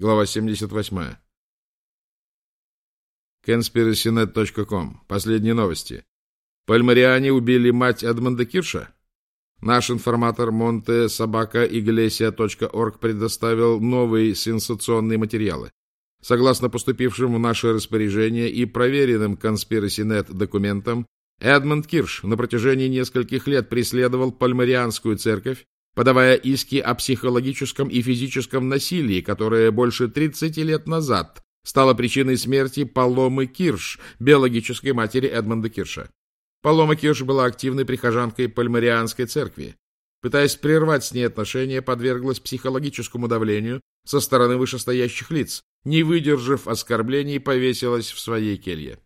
Глава 78. Conspiracynet.com. Последние новости. Пальмариане убили мать Эдмонда Кирша? Наш информатор Монте Собака Иглесия.орг предоставил новые сенсационные материалы. Согласно поступившим в наше распоряжение и проверенным Conspiracy.net документам, Эдмонд Кирш на протяжении нескольких лет преследовал пальмарианскую церковь, подавая иски о психологическом и физическом насилии, которое больше 30 лет назад стало причиной смерти Паломы Кирш, биологической матери Эдмонда Кирша. Палома Кирш была активной прихожанкой пальмарианской церкви. Пытаясь прервать с ней отношения, подверглась психологическому давлению со стороны вышестоящих лиц, не выдержав оскорблений, повесилась в своей келье.